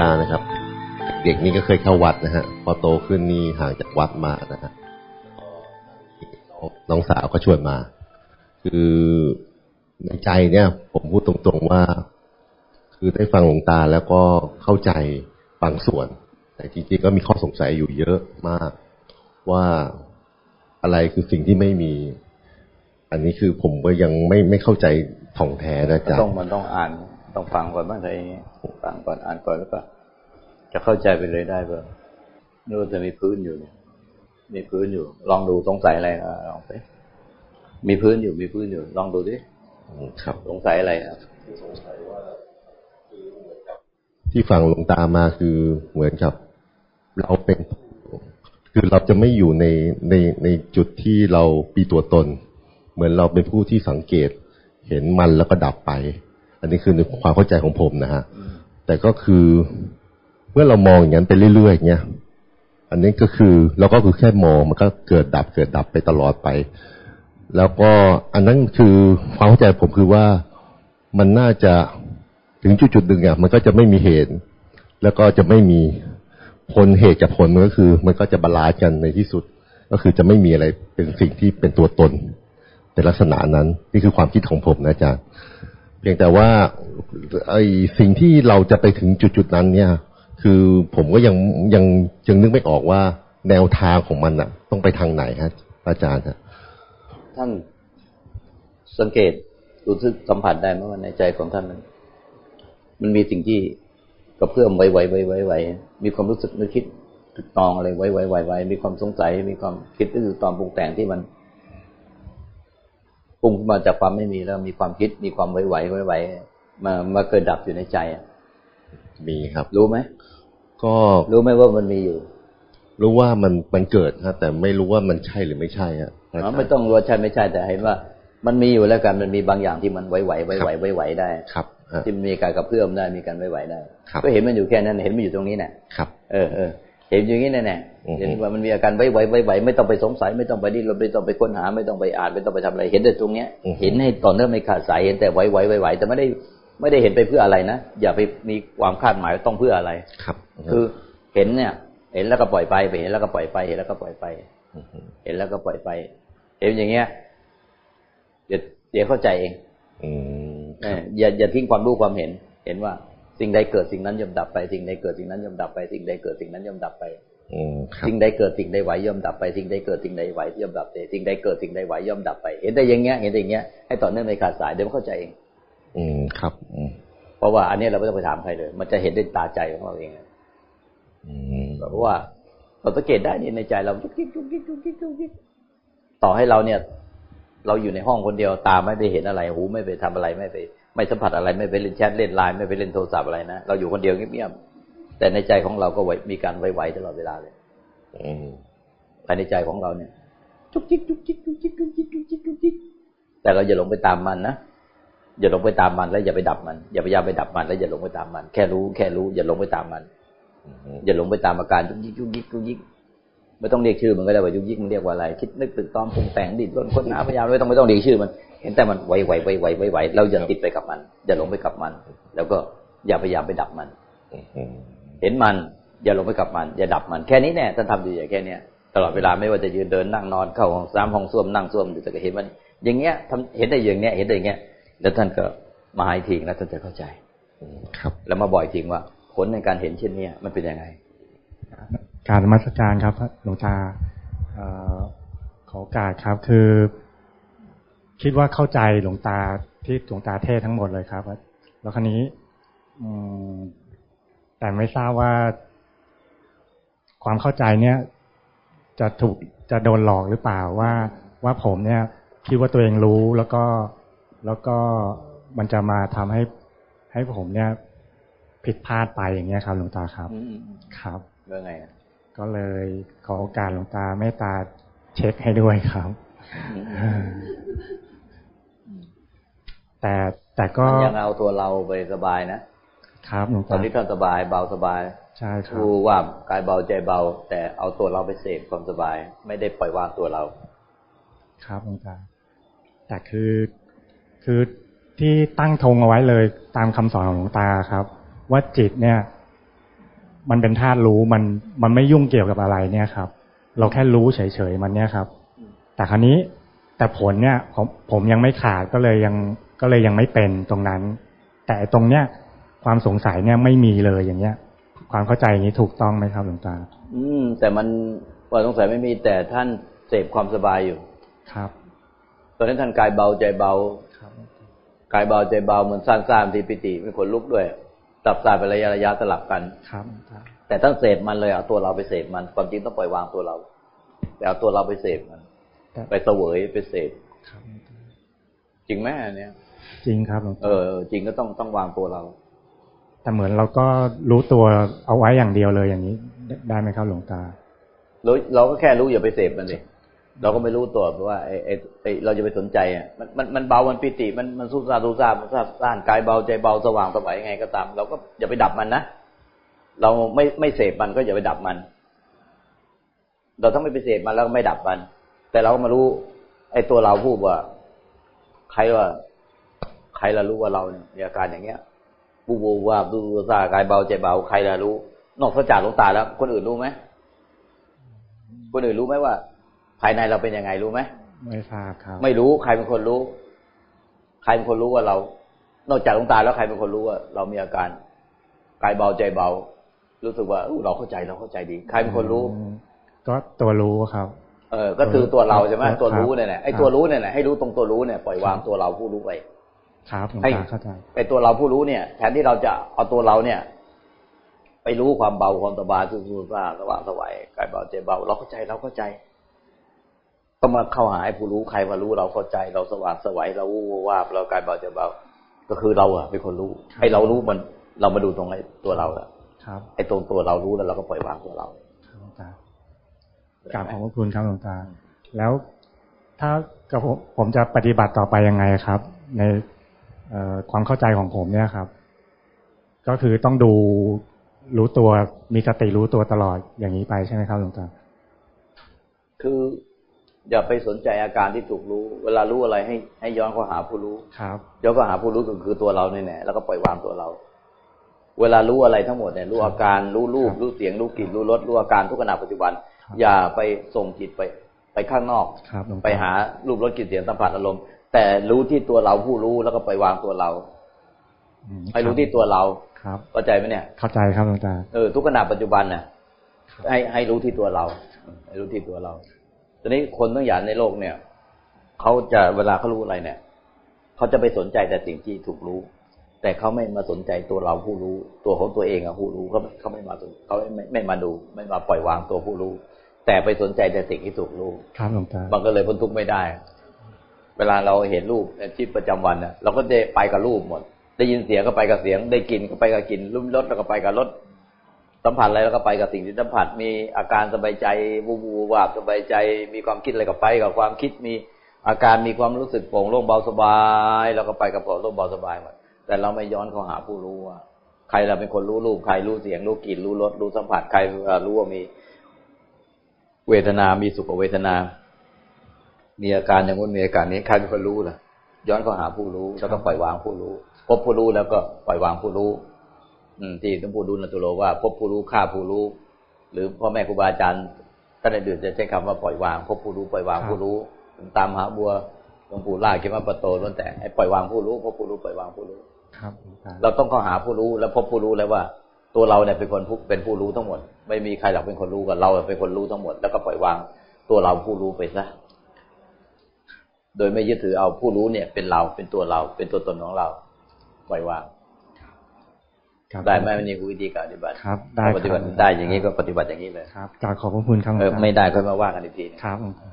ตานะครับ เด็กนี่ก็เคยเข้าวัดนะฮะ พอโตขึ้นนี่ห่างจากวัดมานะฮะน้องสาวก็ชวนมา คือในใจเนี่ย ผมพูดตรงๆว่า คือได้ฟังหลวงตาแล้วก็เข้าใจบางส่วน แต่จริงๆก็มีข้อสงสัยอยู่เยอะมาก ว่าอะไรคือสิ่งที่ไม่มี อันนี้คือผมก็ยังไม่ไม่เข้าใจถ่องแท้นะจ๊ะต้องมันต้องอ่าน ต้องฟังก่อนบ้างอะไรอย่างเงี้ยฟังก่อนอ่านก่อนแล้วก็จะเข้าใจไปเลยได้เปล่านี่ว่าจะมีพื้นอยู่เนี่ยมีพื้นอยู่ ลองดูสงสัยอะไรลองไปมีพื้นอยู่มีพื้นอยู่ ลองดูดิครับสงสัยอะไรอะที่ฟังหลวงตามาคือเหมือนกับ เราเป็นคือเราจะไม่อยู่ในในในจุดที่เราปีตัวตน เหมือนเราเป็นผู้ที่สังเกต เห็นมันแล้วก็ดับไป อันนี้คือในความเข้าใจของผมนะฮะแต่ก็คือเมื่อเรามองอย่างนั้นไปเรื่อยๆอย่างเงี้ยอันนี้ก็คือเราก็คือแค่มองมันก็เกิดดับเกิดดับไปตลอดไป แล้วก็อันนั้นคือความเข้าใจผมคือว่ามันน่าจะถึงจุดจุดหนึ่งอะมันก็จะไม่มีเหตุ แล้วก็จะไม่มีผลเหตุกับผลมันก็คือ มันก็จะบาลานซ์กันในที่สุด ก็คือจะไม่มีอะไรเป็นสิ่งที่เป็นตัวตนในลักษณะนั้น นี่คือความคิดของผมนะอาจารย์ เพียงแต่ว่าไอ้สิ่งที่เราจะไปถึงจุดจุดนั้น เนี่ย คือผมก็ยังยังยังนึกไม่ออกว่าแนวทางของมันอะต้องไปทางไหนครับอาจารย์ครับท่านสังเกตรู้สึกสัมผัสได้ไหมว่าในใจของท่านนั้นมันมีสิ่งที่กระเพื่อมไวไวไวไวไวมีความรู้สึกนึกคิดตึกตองอะไรไวไวไวไวมีความสงสัยมีความคิดตึกตองปรุงแต่งที่มัน ปรุงมาจากความไม่มีแล้วมีความคิดมีความไวไวไวไวมามาเกิดดับอยู่ในใจอะมีครับ รู้ไหมก็รู้ไหมว่ามันมีอยู่ รู้ว่ามันมันเกิดครับแต่ไม่รู้ว่ามันใช่หรือไม่ใช่อะไม่ต้องรู้ว่าใช่ไม่ใช่แต่เห็นว่า มันมีอยู่แล้วกันมันมีบางอย่างที่มันไหวไหวไหวไหวไหวไหวได้ครับที่มีการกระเพื่อมได้มีการไหวไหวได้ ก็เห็นมันอยู่แค่นั้นเห็นมันอยู่ตรงนี้แน่ครับ เออเออ เห็นอย่างนี้แน่แน่เห็นว่ามันมีอาการไหวไหวไหวไหวไม่ต้องไปสงสัยไม่ต้องไปดิ้นรนไม่ต้องไปค้นหา ไม่ต้องไปอ่านไม่ต้องไปทำอะไร เห็นแต่ตรงเนี้ย เห็นให้ต่อเนื่องไม่ขาดสายเห็นแต่ไหวไหวไหวไหวแต่ไม่ได้ไม่ได้เห็นไปเพื่ออะไรนะอย่าไปมีความคาดหมายต้องเพื่ออะไรครับ คือเห็นเนี่ย เห็นแล้วก็ปล่อยไปไปเห็นแล้วก็ปล่อยไป เห็นแล้วก็ปล่อยไปเห็นแล้วก็ปล่อยไปเห็นอย่างเงี้ยเดี๋ยวเดี๋ยวเข้าใจเองอย่าอย่าทิ้งความรู้ความเห็น เห็นว่า สิ่งใดเกิดสิ่งนั้นย่อมดับไปสิ่งใดเกิดสิ่งนั้นย่อมดับไปสิ่งใดเกิดสิ่งนั้นย่อมดับไปสิ่งใดเกิดสิ่งใดไหวย่อมดับไปสิ่งใดเกิดสิ่งใดไหวย่อมดับไปสิ่งใดเกิดสิ่งใดไหวย่อมดับไป เห็นได้อย่างเงี้ยเห็นได้อย่างเงี้ยให้ต่อเนื่องไม่ขาดสายเดี๋ยวมันเข้าใจเอง อืมครับเพราะว่าอันนี้เราไม่ต้องไปถามใครเลย มันจะเห็นด้วยตาใจของเราเองเพราะว่าเราสังเกตได้นี่ในใจเราทุกทิกทุกทิกทุกทิกทุกทิกต่อให้เราเนี่ย เราอยู่ในห้องคนเดียวตาไม่ไปเห็นอะไร หูไม่ไปทำอะไรไม่ไป ไม่สัมผัสอะไรไม่ไปเล่นแชทเล่นไลน์ไม่ไปเล่นโทรศัพท์อะไรนะเราอยู่คนเดียวเงียบๆแต่ในใจของเราก็มีการไหวๆตลอดเวลาเลยภายในใจของเราเนี่ยจุกจิกจุกจิกจุกจิกจุกจิกจุกจิกจุกจิกแต่เราอย่าหลงไปตามมันนะอย่าหลงไปตามมันแล้วอย่าไปดับมัน อย่าพยายามไปดับมัน แล้วอย่าหลงไปตามมัน แค่รู้แค่รู้ อย่าหลงไปตามมัน อย่าหลงไปตามอาการยุกยิกยุกยิกยุกยิก ไม่ต้องเรียกชื่อมันก็ได้ว่ายุกยิกมันเรียกว่าอะไร คิดนึกตึกตอมปรุงแต่งดิ้นรนค้นหาพยายามไม่ต้องไม่ต้องเรียกชื่อมัน เห็นแต่มันไหวไหวไหวไหวไหวไหวเราอย่าติดไปกับมัน อย่าหลงไปกับมัน แล้วก็อย่าพยายามไปดับมันเห็นมัน อย่าหลงไปกับมัน อย่าดับมันแค่นี้แน่ท่านทำอยู่อย่างแค่เนี้ยตลอดเวลาไม่ว่าจะยืนเดินนั่งนอนเข้าห้องซ้ำห้องส้วมนั่งส้วมอยู่แต่ก็เห็นมัน อย่างเงี้ยทำเห็นได้อย่างเงี้ยเห็นได้อย่างเงี้ยแล้วท่านก็มาให้ทิ้งแล้วท่านจะเข้าใจครับ แล้วมาบ่อยทิ้งว่าผลในการเห็นเช่นเนี้ยมันเป็นยังไง การมัสการครับหลวงตาขอการครับ คือ คิดว่าเข้าใจหลวงตาที่หลวงตาเทศทั้งหมดเลยครับ แล้วคราวนี้แต่ไม่ทราบว่า ความเข้าใจเนี้ยจะถูกจะโดนหลอกหรือเปล่าว่า ว่าผมเนี่ยคิดว่าตัวเองรู้แล้วก็แล้วก็มันจะมาทำให้ให้ผมเนี่ยผิดพลาดไปอย่างเงี้ยครับหลวงตาครับ ครับเมื่อไง ก็เลยขอโอกาสหลวงตาเมตตาเช็คให้ด้วยครับ แต่แต่ก็ยังเอาตัวเราไปสบายนะครับหลวงตาตอนนี้ท่านสบายเบาสบายใช่ครับรู้ว่ากายเบาใจเบา แต่เอาตัวเราไปเสพความสบาย ไม่ได้ปล่อยวางตัวเรา ครับหลวงตาแต่คือคือที่ตั้งธงเอาไว้เลยตามคำสอนของหลวงตาครับ ว่าจิตเนี่ย มันเป็นธาตุรู้มันมันไม่ยุ่งเกี่ยวกับอะไรเนี่ยครับ เราแค่รู้เฉยๆมันเนี่ยครับ แต่ครั้นี้แต่ผลเนี่ยผมผมยังไม่ขาดก็เลยยังก็เลยยังไม่เป็นตรงนั้น แต่ตรงเนี้ยความสงสัยเนี่ยไม่มีเลยอย่างเงี้ย ความเข้าใจอย่างนี้ถูกต้องไหมครับหลวงตา อืม แต่มันความสงสัยไม่มีแต่ท่านเสพความสบายอยู่ครับ ตอนนั้นท่านกายเบาใจเบาครับกายเบาใจเบาเหมือนสร้างสร้างทีปิติมีคนลุกด้วย ตับสายไประยะระยะสลับกันครับหลวงตาแต่ต้องเสพมันเลยเอาตัวเราไปเสพมันความจริงต้องปล่อยวางตัวเรา แต่เอาตัวเราไปเสพมันแต่ไปเสวยไปเสพครับหลวงตาจริงไหมอันเนี่ย จริงครับหลวงเอตาอเออจริงก็ต้องต้องวางตัวเรา แต่เหมือนเราก็รู้ตัวเอาไว้อย่างเดียวเลยอย่างนี้ ได้ได้ไหมครับหลวงตาเราเราก็แค่รู้อย่าไปเสพมันดิ เราก็ไม่รู้ตัวเพราะว่าไอ้ไอ้เราจะไปสนใจอะมันมันมันเบามันปิติ มันมันสู้ซาสู้ซามันซาซ่านกายเบาใจเบาสว่างสวัยยังไงก็ตาม เราก็อย่าไปดับมันนะเราไม่ไม่เสพมันก็อย่าไปดับมัน เราถ้าไม่ไปเสพมันแล้วก็ไม่ดับมัน แต่เราก็มารู้ ไอ้ตัวเราพูดว่า ใครว่า ใครละรู้ว่าเราเนี่ยมีอาการอย่างเงี้ยบูบูว่าดูซากายเบาใจเบาใครละรู้ นอกจากหลวงตาแล้ว คนอื่นรู้ไหมคนอื่นรู้ไหมว่า ภายในเราเป็นยังไงรู้ไหมไม่ทราบครับ ไม่รู้ใครเป็นคนรู้ ใครเป็นคนรู้ว่าเรา นอกจากหลวงตาแล้วใครเป็นคนรู้ว่า เรามีอาการกายเบาใจเบา รู้สึกว่าอู้เราเข้าใจเราเข้าใจดี ใครเป็นคนรู้อืมก็ตัวรู้ครับ เออ ก็คือตัวเราใช่ไหมครับตัวรู้เนี่ยแหละไอ้ครับตัวรู้เนี่ยแหละให้รู้ตรงตัวรู้เนี่ยปล่อยวางตัวเราผู้รู้ไปครับหลวงให้ตาเข้าใจไอ้ตัวเราผู้รู้เนี่ยแทนที่เราจะเอาตัวเราเนี่ย ไปรู้ความเบาความสบายสู้ๆซ่าสว่างสวัยกายเบาใจเบา เราเข้าใจเราเข้าใจ ต้องมาเข้าหาไอ้ผู้รู้ใครมารู้เราเข้าใจเราสว่างสวัยเราวูบวาบเรากายเบาใจเบาก็คือเราอะเป็นคนรู้ไอ้เรารู้มัน เรามาดูตรงไอ้ตัวเราอะครับไอ้ตรงตัวเรารู้แล้วเราก็ปล่อยวางตัวเราครับหลวงตากราบขอบพระคุณครับหลวงตา แล้วถ้ากับผมผมจะปฏิบัติต่อไปยังไงครับ ในเอ่อความเข้าใจของผมเนี่ยครับ ก็คือต้องดูรู้ตัวมีสติรู้ตัวตลอดอย่างนี้ไปใช่ไหมครับหลวงตาคือ อย่าไปสนใจอาการที่ถูกรู้ เวลารู้อะไรให้ให้ย้อนเข้าหาผู้รู้ครับย้อนเข้าหาผู้รู้ก็คือตัวเราเนี่ยแหละแล้วก็ปล่อยวางตัวเรา เวลารู้อะไรทั้งหมดเนี่ยรู้อาการรู้รูปรู้เสียงรู้กลิ่นรู้รสรู้อาการทุกขณะปัจจุบันครับอย่าไปส่งจิตไปไปข้างนอกครับหลวงตาไปหารูปรสกลิ่นเสียงสัมผัสอารมณ์ แต่รู้ที่ตัวเราผู้รู้แล้วก็ปล่อยวางตัวเราอืมให้รู้ที่ตัวเราครับเข้าใจไหมเนี่ย เข้าใจครับหลวงตาเออทุกขณะปัจจุบันน่ะให้ให้รู้ที่ตัวเรา ให้รู้ที่ตัวเรา ตอนนี้คนทั้งอย่างในโลกเนี่ยเขาจะเวลาเขารู้อะไรเนี่ยเขาจะไปสนใจแต่สิ่งที่ถูกรู้ แต่เขาไม่มาสนใจตัวเราผู้รู้ ตัวของตัวเองอะผู้รู้เขาเขาไม่มาสนเขาไม่ไม่ไม่มาดู ไม่มาปล่อยวางตัวผู้รู้ แต่ไปสนใจแต่สิ่งที่ถูกรู้ครับหลวงตามันก็เลยพ้นทุกข์ไม่ได้ เวลาเราเห็นรูปในชีวิตประจำวันเนี่ยเราก็ได้ไปกับรูปหมด ได้ยินเสียงก็ไปกับเสียง ได้กลิ่นก็ไปกับกลิ่นรุ่มรสแล้วก็ไปกับรส สัมผัสอะไรแล้วก็ไปกับสิ่งที่สัมผัส มีอาการสบายใจวูบวูบวาบสบายใจ มีความคิดอะไรก็ไปกับความคิดมีอาการมีความรู้สึกโปร่งโล่งเบาสบาย แล้วก็ไปกับโปร่งโล่งเบาสบายหมดแต่เราไม่ย้อนเข้าหาผู้รู้ว่า ใครเราเป็นคนรู้รูปใครรู้เสียงรู้กลิ่นรู้รสรู้สัมผัสใครรู้ว่ามีเวทนา มีสุขเวทนา มีอาการอย่างนู้นมีอาการนี้ใครเป็นคนรู้ล่ะ ย้อนเข้าหาผู้รู้แล้วก็ปล่อยวางผู้รู้ พบผู้รู้แล้วก็ปล่อยวางผู้รู้ ที่หลวงปู่ดูลตุโลว่า พบผู้รู้ฆ่าผู้รู้ หรือพ่อแม่ครูบาอาจารย์ท่านอื่นๆจะใช้คำว่าปล่อยวาง พบผู้รู้ปล่อยวางผู้รู้ตามหาบัวหลวงปู่ล่าเขียนว่าปะโตล้วนแต่ให้ปล่อยวางผู้รู้พบผู้รู้ปล่อยวางผู้รู้ครับหลวงตาเราต้องเข้าหาผู้รู้แล้วพบผู้รู้แล้วว่า ตัวเราเนี่ยเป็นคนผู้เป็นผู้รู้ทั้งหมด ไม่มีใครหรอกเป็นคนรู้กับเราเป็นคนรู้ทั้งหมด แล้วก็ปล่อยวางตัวเราผู้รู้ไปซะโดยไม่ยึดถือเอาผู้รู้เนี่ย เป็นเราเป็นตัวเรา เป็นตัวตนของเรา ปล่อยวางครับ ได้ไหมวันนี้วิธีการปฏิบัติครับได้ถ้าปฏิบัติครับได้อย่างนี้ก็ปฏิบัติอย่างนี้เลยครับกราบขอบพระคุณครับหลวเองอตาไม่ได้ก็มาว่ากันอีกทีหนึ่งครับหลวงตา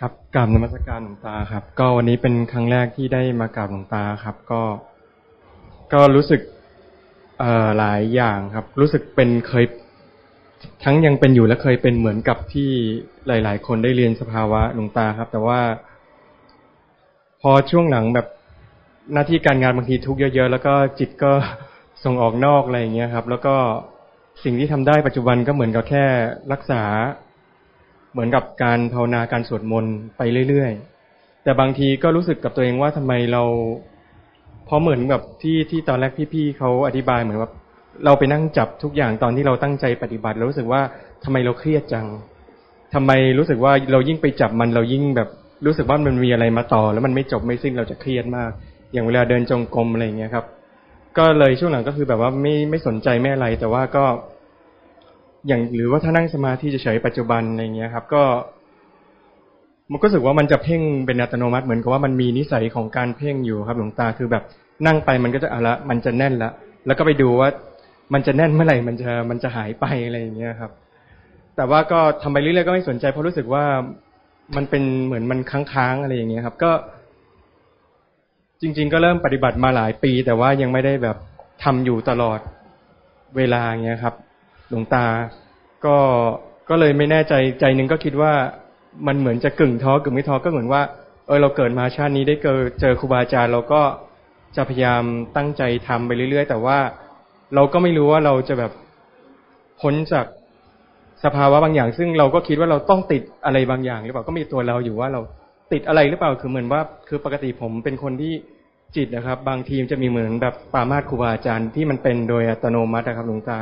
ครับกราบนมัสการหลวงตาครับ ก็วันนี้เป็นครั้งแรกที่ได้มากราบหลวงตาครับ ก็ ก็รู้สึกเอ่อหลายอย่างครับ รู้สึกเป็นเคย ทั้งยังเป็นอยู่และเคยเป็นเหมือนกับที่หลาย ๆ คนได้เรียนสภาวะหลวงตาครับ แต่ว่า พอช่วงหลังแบบหน้าที่การงานบางทีทุกข์เยอะ ๆ แล้วก็จิตก็ ส่งออกนอกอะไรอย่างเงี้ยครับ แล้วก็สิ่งที่ทำได้ปัจจุบันก็เหมือนกับแค่รักษา เหมือนกับการภาวนาการสวดมนต์ไปเรื่อยๆ แต่บางทีก็รู้สึกกับตัวเองว่าทำไมเราเพราะเหมือนแบบที่ที่ตอนแรกพี่ๆเขาอธิบายเหมือนว่าเราไปนั่งจับทุกอย่างตอนที่เราตั้งใจปฏิบัติแล้วรู้สึกว่าทำไมเราเครียดจังทำไมรู้สึกว่าเรายิ่งไปจับมันเรายิ่งแบบรู้สึกว่ามันมีอะไรมาต่อ แล้วมันไม่จบไม่สิ้นเราจะเครียดมาก อย่างเวลาเดินจงกรมอะไรอย่างเงี้ยครับ ก็เลยช่วงหลังก็คือแบบว่าไม่ไม่สนใจไม่อะไร แต่ว่าก็ อย่างหรือว่าถ้านั่งสมาธิเฉยๆปัจจุบันอะไรเงี้ยครับ ก็ มันก็รู้สึกว่ามันจะเพ่งเป็นอัตโนมัติเหมือนกับว่ามันมีนิสัยของการเพ่งอยู่ครับหลวงตาคือแบบนั่งไปมันก็จะอะละ มันจะแน่นละแล้วก็ไปดูว่า มันจะแน่นเมื่อไหร่มันจะมันจะหายไปอะไรอย่างเงี้ยครับ แต่ว่าก็ทำไปเรื่อยๆก็ไม่สนใจเพราะรู้สึกว่ามันเป็นเหมือนมันค้างๆอะไรอย่างเงี้ยครับ ก็ จริง ๆ ก็เริ่มปฏิบัติมาหลายปี แต่ว่ายังไม่ได้แบบทำอยู่ตลอดเวลาเงี้ยครับ หลวงตา ก็ก็เลยไม่แน่ใจใจหนึ่งก็คิดว่ามันเหมือนจะกึ่งท้อกึ่งไม่ท้อก็เหมือนว่าเออเราเกิดมาชาตินี้ได้เจอเจอครูบาอาจารย์เราก็จะพยายามตั้งใจทำไปเรื่อยๆ แต่ว่าเราก็ไม่รู้ว่าเราจะแบบพ้นจากสภาวะบางอย่าง ซึ่งเราก็คิดว่าเราต้องติดอะไรบางอย่าง หรือเปล่าก็มีตัวเราอยู่ว่าเรา ติดอะไรหรือเปล่าคือเหมือนว่า คือปกติผมเป็นคนที่จิตนะครับ บางทีมจะมีเหมือนแบบปามาตครูบาอาจารย์ที่มันเป็นโดยอัตโนมัตินะครับหลวงตา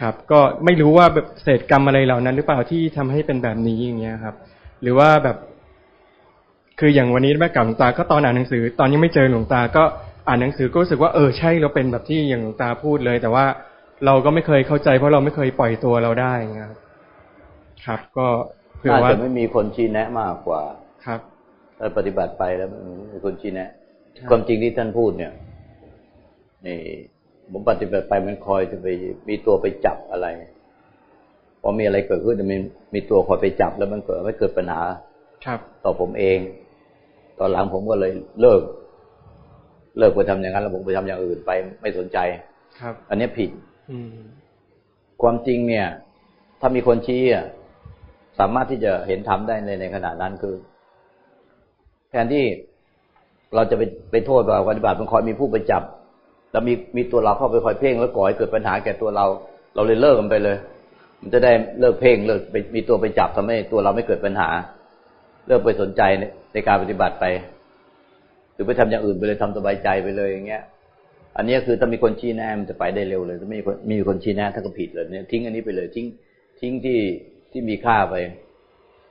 ครับ ก็ไม่รู้ว่าแบบเศษกรรมอะไรเหล่านั้น หรือเปล่าที่ทำให้เป็นแบบนี้อย่างเงี้ยครับ หรือว่าแบบ คืออย่างวันนี้แม่กับหลวงตาก็ตอนอ่านหนังสือ ตอนยังไม่เจอหลวงตา ก็อ่านหนังสือก็รู้สึกว่าเออใช่เราเป็นแบบที่อย่างหลวงตาพูดเลย แต่ว่าเราก็ไม่เคยเข้าใจ เพราะเราไม่เคยปล่อยตัวเราได้ครับ ครับ ก็เผื่อว่าจะไม่มีคนชี้แนะมากกว่า ครับถ้าปฏิบัติไปแล้วมีคนชี้แนะความจริงที่ท่านพูดเนี่ยนี่ผมปฏิบัติไปมันคอยจะไปมีตัวไปจับอะไรพอมีอะไรเกิดขึ้นจะมีมีตัวคอยไปจับแล้วมันเกิดไม่เกิดปัญหา ครับ ต่อผมเอง ตอนหลังผมก็เลยเลิก เลิกไปทำอย่างนั้นแล้วผมไปทำอย่างอื่นไปไม่สนใจ ครับ อันนี้ผิด อืความจริงเนี่ย ถ้ามีคนชี้อะสามารถที่จะเห็นทำได้ในในขณะนั้นคือแทนที่เราจะไปไปโทษว่าปฏิบัติมันคอยมีผู้ไปจับแล้วมีมีตัวเราเข้าไปคอยเพ่งแล้วก่อให้เกิดปัญหาแก่ตัวเรา เราเลยเลิกกันไปเลย มันจะได้เลิกเพ่งเลิกไปมีตัวไปจับทำให้ตัวเราไม่เกิดปัญหา เลิกไปสนใจในในการปฏิบัติไป หรือไปทำอย่างอื่นไปเลยทำสบายใจไปเลยอย่างเงี้ย อันนี้คือถ้ามีคนชี้แนะมันจะไปได้เร็วเลยถ้าไม่มีคนมีคนชี้แนะถ้าก็ผิดเลยเนี่ยทิ้งอันนี้ไปเลยทิ้งทิ้งที่ที่มีค่าไป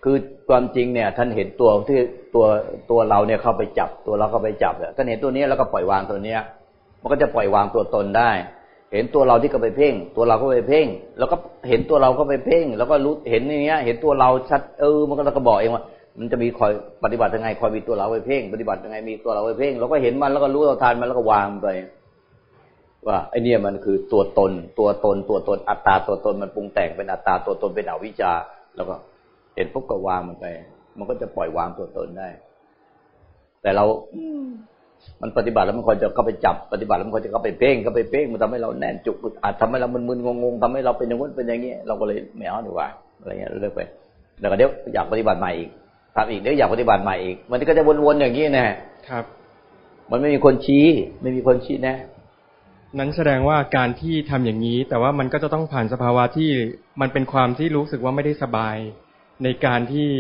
คือความจริงเนี่ยท่านเห็นตัวที่ตัวตัวเราเนี่ยเข้าไปจับตัวเราเข้าไปจับเนี่ยท่านเห็นตัวนี้แล้วก็ปล่อยวางตัวเนี้ย มันก็จะปล่อยวางตัวตนได้ เห็นตัวเราที่ก็ไปเพ่ง ตัวเราก็ไปเพ่ง แล้วก็เห็นตัวเราก็ไปเพ่ง แล้วก็รู้เห็นอย่างเงี้ย เห็นตัวเราชัดเออมันก็เราก็บอกเองว่า มันจะมีคอยปฏิบัติยังไงคอยมีตัวเราไปเพ่ง ปฏิบัติยังไงมีตัวเราไปเพ่งเราก็เห็นมันแล้วก็รู้เราทานมันแล้วก็วางไป ว่าไอเนี่ยมันคือตัวตน ตัวตนตัวตนอัตตาตัวตนมันปรุงแต่งเป็นอัตตาตัวตนเป็นอวิชชาแล้วก็ เห็นปุ๊บก็วางมันไป มันก็จะปล่อยวางตัวตนได้ แต่เรา มันปฏิบัติแล้วมันคอยจะเข้าไปจับปฏิบัติแล้วมันคอยจะเข้าไปเพ่งเข้าไปเพ่งมันทำให้เราแน่นจุกอาจทำให้เรามึนๆงงๆทำให้เราเป็นอย่างนู้นเป็นอย่างนี้เราก็เลยไม่เอาดีกว่าอะไรเงี้ยเลิกไปแล้วก็เดี๋ยวอยากปฏิบัติใหม่อีกทำอีกเดี๋ยวอยากปฏิบัติใหม่อีก มันก็จะวนๆอย่างนี้แน่ครับ มันไม่มีคนชี้ ไม่มีคนชี้แน่นั้นแสดงว่าการที่ทำอย่างนี้ แต่ว่ามันก็จะต้องผ่านสภาวะที่มันเป็นความที่รู้สึกว่าไม่ได้สบาย ในการที่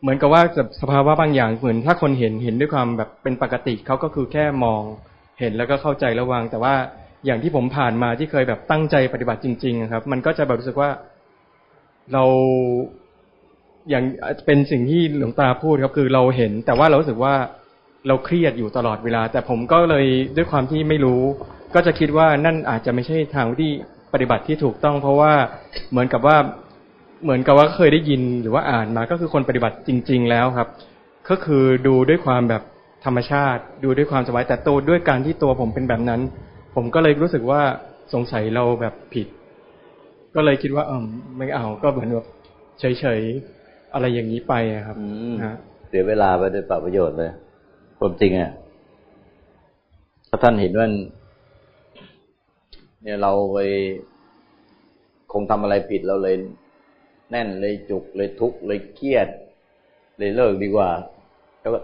เหมือนกับว่าสภาวะบางอย่างเหมือน ถ้าคนเห็นเห็นด้วยความแบบเป็นปกติเขาก็คือแค่มองเห็นแล้วก็เข้าใจระวัง แต่ว่าอย่างที่ผมผ่านมาที่เคยแบบตั้งใจปฏิบัติจริง ๆ ครับ มันก็จะแบบรู้สึกว่าเราอย่างเป็นสิ่งที่หลวงตาพูดครับคือเราเห็น แต่ว่าเรารู้สึกว่าเราเครียดอยู่ตลอดเวลา แต่ผมก็เลยด้วยความที่ไม่รู้ ก็จะคิดว่านั่นอาจจะไม่ใช่ทางที่ปฏิบัติที่ถูกต้อง เพราะว่าเหมือนกับว่า เหมือนกับว่าเคยได้ยินหรือว่าอ่านมาก็คือคนปฏิบัติจริง ๆ แล้วครับ ก็คือดูด้วยความแบบธรรมชาติ ดูด้วยความสบายแต่ตัวด้วยการที่ตัวผมเป็นแบบนั้น ผมก็เลยรู้สึกว่าสงสัยเราแบบผิด ก็เลยคิดว่าเออไม่เอาก็เหมือนแบบเฉยๆอะไรอย่างนี้ไปครับะเสียเวลาไปโดยเปล่าประโยชน์เลยความจริงอะถ้าท่านเห็นว่าเนี่ยเราไปคงทำอะไรผิดเราเลย แน่นเลยจุกเลยทุกข์เลยเครียด เลยเลิกดีกว่า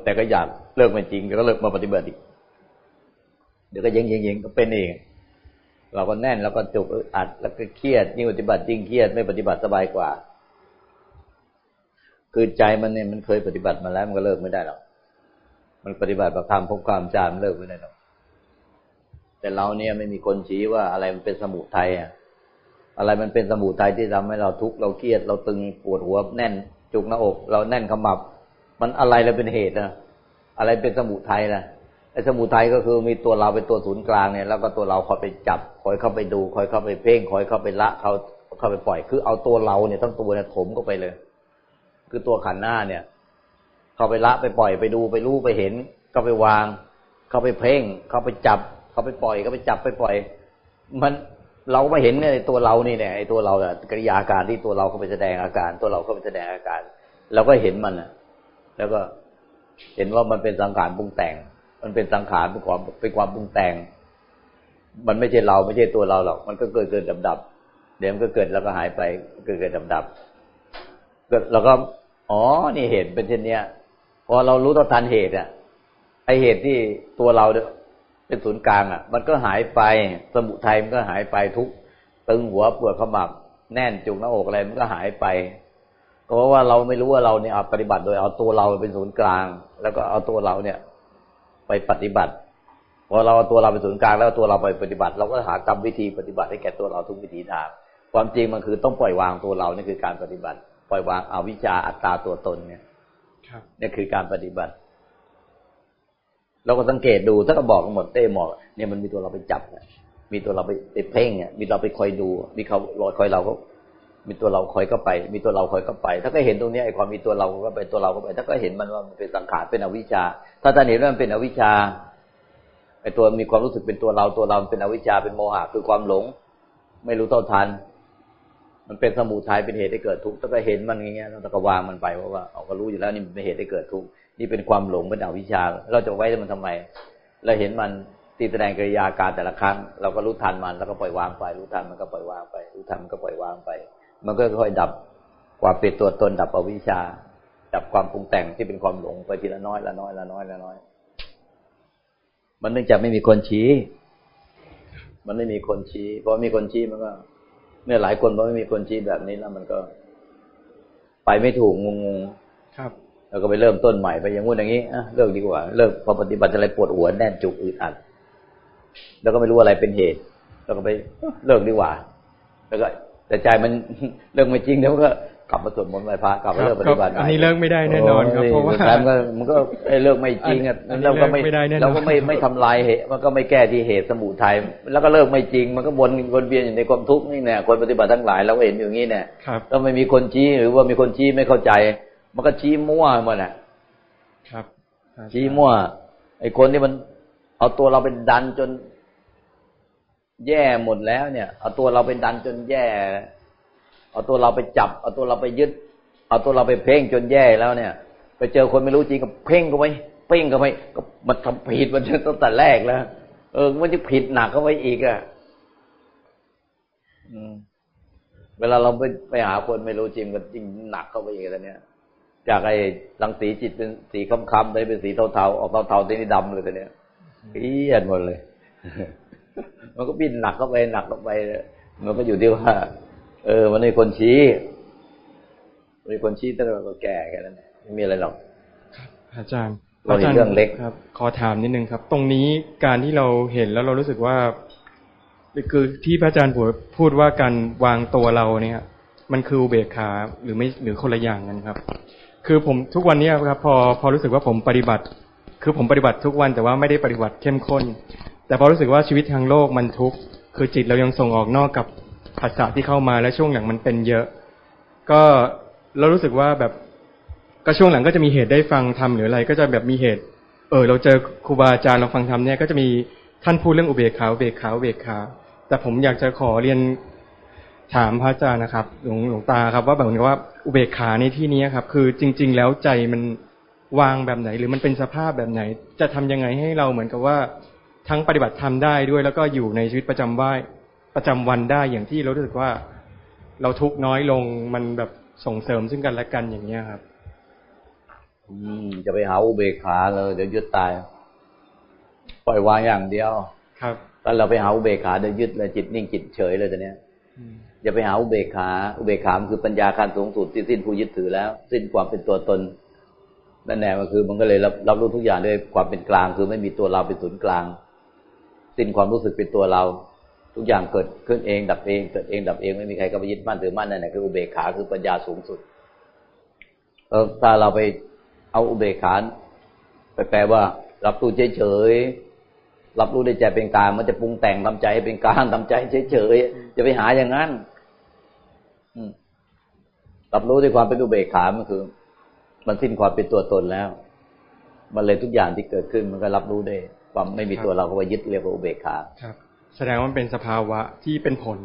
แต่ก็อยากเลิกไม่จริงก็เลิกมาปฏิบัติอีกเดี๋ยวก็ยังยังยังก็เป็นเองเราก็แน่นแล้วก็จุกอัดแล้วก็เครียดนี่ปฏิบัติจริงเครียดไม่ปฏิบัติสบายกว่า คือใจมันเนี่ยมันเคยปฏิบัติมาแล้วมันก็เลิกไม่ได้หรอกมันปฏิบัติประคำพบความจามเลิกไม่ได้หรอกแต่เราเนี่ยไม่มีคนชี้ว่าอะไรมันเป็นสมุทัยอะ อะไรมันเป็นสมุทัยที่ทำให้เราทุกข์เราเครียด เราตึงปวดหัวแน่นจุกหน้าอก เราแน่นขมับ มันอะไรเราเป็นเหตุนะอะไรเป็นสมุทัยนะไอ้สมุทัยก็คือมีตัวเราเป็นตัวศูนย์กลางเนี่ย แล้วก็ตัวเราคอยไปจับคอยเข้าไปดูคอยเข้าไปเพ่งคอยเข้าไปละเขาเข้าไปปล่อย คือเอาตัวเราเนี่ยทั้งตัวเนี่ยถมเข้าไปเลย คือตัวขันหน้าเนี่ย เข้าไปละไปปล่อยไปดูไปรู้ไปเห็นเข้าไปวาง เข้าไปเพ่ง เข้าไปจับ เข้าไปปล่อยเข้าไปจับไปปล่อย มัน เราไม่เห็นเนี่ยตัวเรานี่เนี่ยไอ้ตัวเราอะกิริยาการที่ตัวเราเข้าไปแสดงอาการ ตัวเราเข้าไปแสดงอาการเราก็เห็นมันอะแล้วก็เห็นว่ามันเป็นสังขารปรุงแต่ง มันเป็นสังขารเป็นความเป็นความปรุงแต่ง มันไม่ใช่เราไม่ใช่ตัวเราหรอก มันก็เกิดเกิดดับดับเดี๋ยวมันก็เกิดแล้วก็หายไป เกิดเกิดดับดับเกิดเราก็ อ๋อ นี่เหตุเป็นเช่นเนี้ยพอเรารู้ต่อทันเหตุอะไอเหตุที่ตัวเราเป็นศูนย์กลางอะ มันก็หายไป สมุทัยมันก็หายไปทุกตึงหัวปวดขมับแน่นจุกหน้าอกอะไรมันก็หายไปเพราะว่าเราไม่รู้ว่าเราเนี่ยปฏิบัติโดยเอาตัวเราเป็นศูนย์กลาง แล้วก็เอาตัวเราเนี่ย ไปปฏิบัติพอเราเอาตัวเราเป็นศูนย์กลางแล้วตัวเราไปปฏิบัติ เราก็หากรรมวิธีปฏิบัติให้แก่ตัวเราทุกวิธีทางความจริงมันคือต้องปล่อยวางตัวเรานี่คือการปฏิบัติ ปล่อยวางเอาวิชาอัตตาตัวตนเนี่ยนี่คือการปฏิบัติ เราก็สังเกตดูถ้าก็บอกหมดเต้หมอกเนี่ยมันมีตัวเราไปจับมีตัวเราไปไปเพ่งเนี่ยมีเราไปคอยดู มีเขาลอยคอยเราก็มีตัวเราคอยก็ไป มีตัวเราคอยก็ไป ถ้าก็เห็นตรงนี้ไอ้ความมีตัวเราก็ไปตัวเราก็ไป ถ้าก็เห็นมันว่ามันเป็นสังขารเป็นอวิชชา ถ้าท่านเห็นว่ามันเป็นอวิชชาไอ้ตัวมีความรู้สึกเป็นตัวเราตัวเราเป็นอวิชชาเป็นโมหะคือความหลง ไม่รู้เท่าทัน มันเป็นสมุทัยเป็นเหตุให้เกิดทุกข์ถ้าก็เห็นมันอย่างเงี้ยเราก็วางมันไปเพราะว่าเราก็รู้อยู่แล้วนี่เป็นเหตุให้เกิดทุกข์ นี่เป็นความหลงเป็นอวิชชา เราจะไว้มันทำไม เราเห็นมันตีแสดงกิริยาการแต่ละครั้ง เราก็รู้ทันมัน แล้วก็ปล่อยวางไป รู้ทันมันก็ปล่อยวางไป รู้ทันมันก็ปล่อยวางไป มันก็ค่อยดับความเป็นตัวตนดับอวิชชา ดับความปรุงแต่งที่เป็นความหลงไปทีละน้อยละน้อยละน้อยละน้อย มันเนื่องจากไม่มีคนชี้ มันไม่มีคนชี้ เพราะมีคนชี้มันก็เนี่ยหลายคนเพราะไม่มีคนชี้แบบนี้แล้วมันก็ ไปไม่ถูกงงครับ แล้วก็ไปเริ่มต้นใหม่ไปอย่างงู้นอย่างนี้อะเลิกดีกว่า เลิกพอปฏิบัติอะไรปวดหัวแน่นจุกอึดอัด แล้วก็ไม่รู้อะไรเป็นเหตุ แล้วก็ไปเลิกดีกว่า แล้วก็แต่ใจมันเลิกไม่จริงเดี๋ยวก็กลับมาสวดมนต์ไหว้พระกลับมาเลิกปฏิบัติอันนี้เลิกไม่ได้แน่นอนครับเพราะว่ามันก็มันก็เลิกไม่จริงอะเราก็ไม่เราก็ไม่ไม่ทำลายเหตุมันก็ไม่แก้ที่เหตุสมุทัยแล้วก็เลิกไม่จริง มันก็วนวนเวียนอยู่ในความทุกข์นี่แน่คนปฏิบัติทั้งหลายเราเห็นอย่างนี้เนี่ยก็ไม่มีคนชี้หรือว่ามีคนชี้ไม่เข้าใจ มันก็ชี้มั่วหมดแหละครับ ชี้มั่ว ไอ้คนที่มันเอาตัวเราเป็นดันจน แย่หมดแล้วเนี่ย เอาตัวเราไปดันจนแย่ เอาตัวเราไปจับ เอาตัวเราไปยึด เอาตัวเราไปเพ่งจนแย่แล้วเนี่ย ไปเจอคนไม่รู้จริงก็เพ่งก็ไปเพ่งก็ไปก็มันทำผิดมันตั้งแต่แรกแล้ว เออ มันจะผิดหนักเข้าไปอีกอะเวลาเราไปไปหาคนไม่รู้จริงก็จริงหนักเข้าไปอีกแล้วเนี่ย จากไอ้รังสีจิตเป็นสีค้ำๆได้เป็นสีเทาๆออกเทาๆทีนี้ดำเลยแต่เนี้ยเอียดหมดเลย มันก็บินหนักเข้าไปหนักเข้าไปมันก็อยู่ที่ว่า เออ มันมีคนชี้มีคนชี้แต่เราก็แก่แค่นั้นไม่มีอะไรหรอกอาจารย์เราเห็นเรื่องเล็กครับ ขอถามนิดนึงครับ ตรงนี้การที่เราเห็นแล้วเรารู้สึกว่าคือที่พระอาจารย์พูดว่าการวางตัวเราเนี่ย มันคือเบกขาหรือไม่หรือคนละอย่างกันครับ คือผมทุกวันนี้ครับพอพอรู้สึกว่าผมปฏิบัติ คือผมปฏิบัติทุกวันแต่ว่าไม่ได้ปฏิบัติเข้มข้น แต่พอรู้สึกว่าชีวิตทางโลกมันทุกข์คือจิตเรายังส่งออกนอกกับภาษาที่เข้ามาและช่วงหลังมันเป็นเยอะ ก็เรารู้สึกว่าแบบก็ช่วงหลังก็จะมีเหตุได้ฟังทำหรืออะไร ก็จะแบบมีเหตุ เออ เราเจอครูบาอาจารย์เราฟังธรรมเนี่ยก็จะมีท่านพูดเรื่องอุเบกขาอุเบกขาอุเบกขาแต่ผมอยากจะขอเรียนถามพระอาจารย์นะครับ หลวงหลวงตาครับ ว่าแบบนี้ว่า อุเบกขาในที่นี้ครับ คือจริง ๆ แล้วใจมันวางแบบไหน หรือมันเป็นสภาพแบบไหน จะทำยังไงให้เราเหมือนกับว่าทั้งปฏิบัติธรรมได้ด้วยแล้วก็อยู่ในชีวิตประจำว่าประจำวันได้อย่างที่เรารู้สึกว่า เราทุกน้อยลงมันแบบส่งเสริมซึ่งกันและกันอย่างเนี้ยครับ อืม จะไปหาอุเบกขาเลยเดี๋ยวยึดตาย ปล่อยวางอย่างเดียว ครับตอนเราไปหาอุเบกขาเดี๋ยวยึดเลยจิตนิ่งจิตเฉยเลยตอนเนี้ย อย่าไปหาอุเบกขาอุเบกขาคือปัญญาการสูงสุดที่สิ้นผู้ยึดถือแล้ว สิ้นความเป็นตัวตนนั่นแหละมันคือมันก็เลยรับรับรู้ทุกอย่างด้วยความเป็นกลาง คือไม่มีตัวเราเป็นศูนย์กลาง สิ้นความรู้สึกเป็นตัวเรา ทุกอย่างเกิดขึ้นเองดับเองเกิดเองดับเองไม่มีใครก็ไปยึดมั่นถือมั่นนั่นแหละคืออุเบกขาคือปัญญาสูงสุดเออถ้าเราไปเอาอุเบกขาไปแปลว่า รับรู้เฉยๆ รับรู้ได้ใจเป็นกลางมันจะปรุงแต่งทำใจให้เป็นกลางทำใจเฉยๆจะไปหาอย่างนั้นรับรู้ด้วยความเป็นอุเบกขามันคือ มันสิ้นความเป็นตัวตนแล้ว มันเลยทุกอย่างที่เกิดขึ้น มันก็รับรู้ได้ ความไม่มีตัวเราก็ไปยึดเรียกว่าอุเบกขาครับ แสดงว่าเป็นสภาวะที่เป็นผล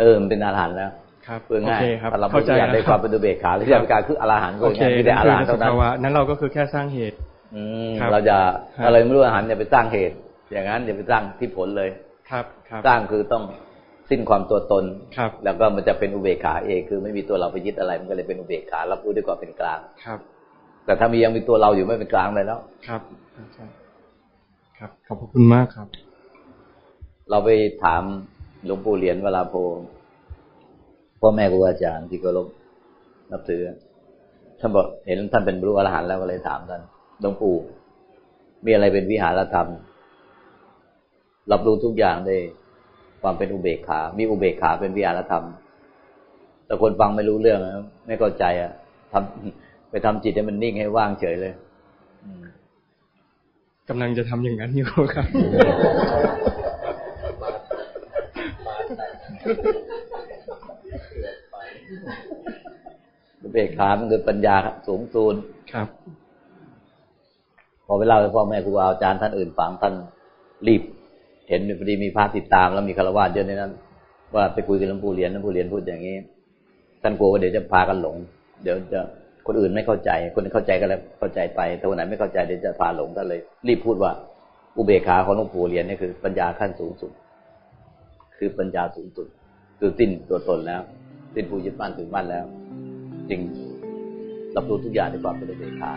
เออมันเป็นอาหารแล้วครับเพื่อง่ายถ้าเราเข้าใจในความเป็นอุเบกขาหรือการคืออรหันต์ก็ง่ายที่ได้อรหันต์เท่านั้นนั้นเราก็คือแค่สร้างเหตุอืเราจะอะไรไม่รู้อาหารอย่าไปสร้างเหตุ อย่างนั้นอย่าไปสร้างที่ผลเลยครับสร้างคือต้องสิ้นความตัวตนครับ แล้วก็มันจะเป็นอุเบกขาเองคือไม่มีตัวเราไปยึดอะไร มันก็เลยเป็นอุเบกขารับรู้ด้วยความเป็นกลางครับ แต่ถ้ามียังมีตัวเราอยู่ไม่เป็นกลางเลยแล้ว ครับครับขอบคุณมากครับ เราไปถามหลวงปู่เหรียญเวลาโพพ่อแม่ครูอาจารย์ที่เคารพนับถือท่านบอกเห็นท่านเป็นบรรลุอรหันต์แล้วก็เลยถามท่านหลวงปู่มีอะไรเป็นวิหารธรรม รับรู้ทุกอย่างได้ความเป็นอุเบกขา มีอุเบกขาเป็นวิหารธรรม แต่คนฟังไม่รู้เรื่องไม่เข้าใจอะทำไปทำจิตให้มันนิ่งให้ว่างเฉยเลยกำลังจะทำอย่างนั้นอยู่ครับเบกขามันคือปัญญาสูงสูนครับ พอไปเล่าให้พ่อแม่ครูอาจารย์ท่านอื่นฟังท่านรีบ เห็นพอดีมีพระติดตามแล้วมีคารวะเยอะในนั้น ว่าไปคุยกับหลวงปู่เหรียญหลวงปู่เหรียญพูดอย่างนี้ท่านกลัวว่าเดี๋ยวจะพากันหลง เดี๋ยวจะคนอื่นไม่เข้าใจ คนเข้าใจก็แล้วเข้าใจไปแต่คนไหนไม่เข้าใจเดี๋ยวจะพาหลงก็เลย รีบพูดว่า อุเบกขาของหลวงปู่เหรียญนี่คือ ปัญญาขั้นสูงสุด คือปัญญาสูงสุด คือสิ้นตัวตนแล้วสิ้นผู้ยึดมั่นถือมั่นแล้ว จริงรับรู้ทุกอย่างในความเป็นอุเดชขา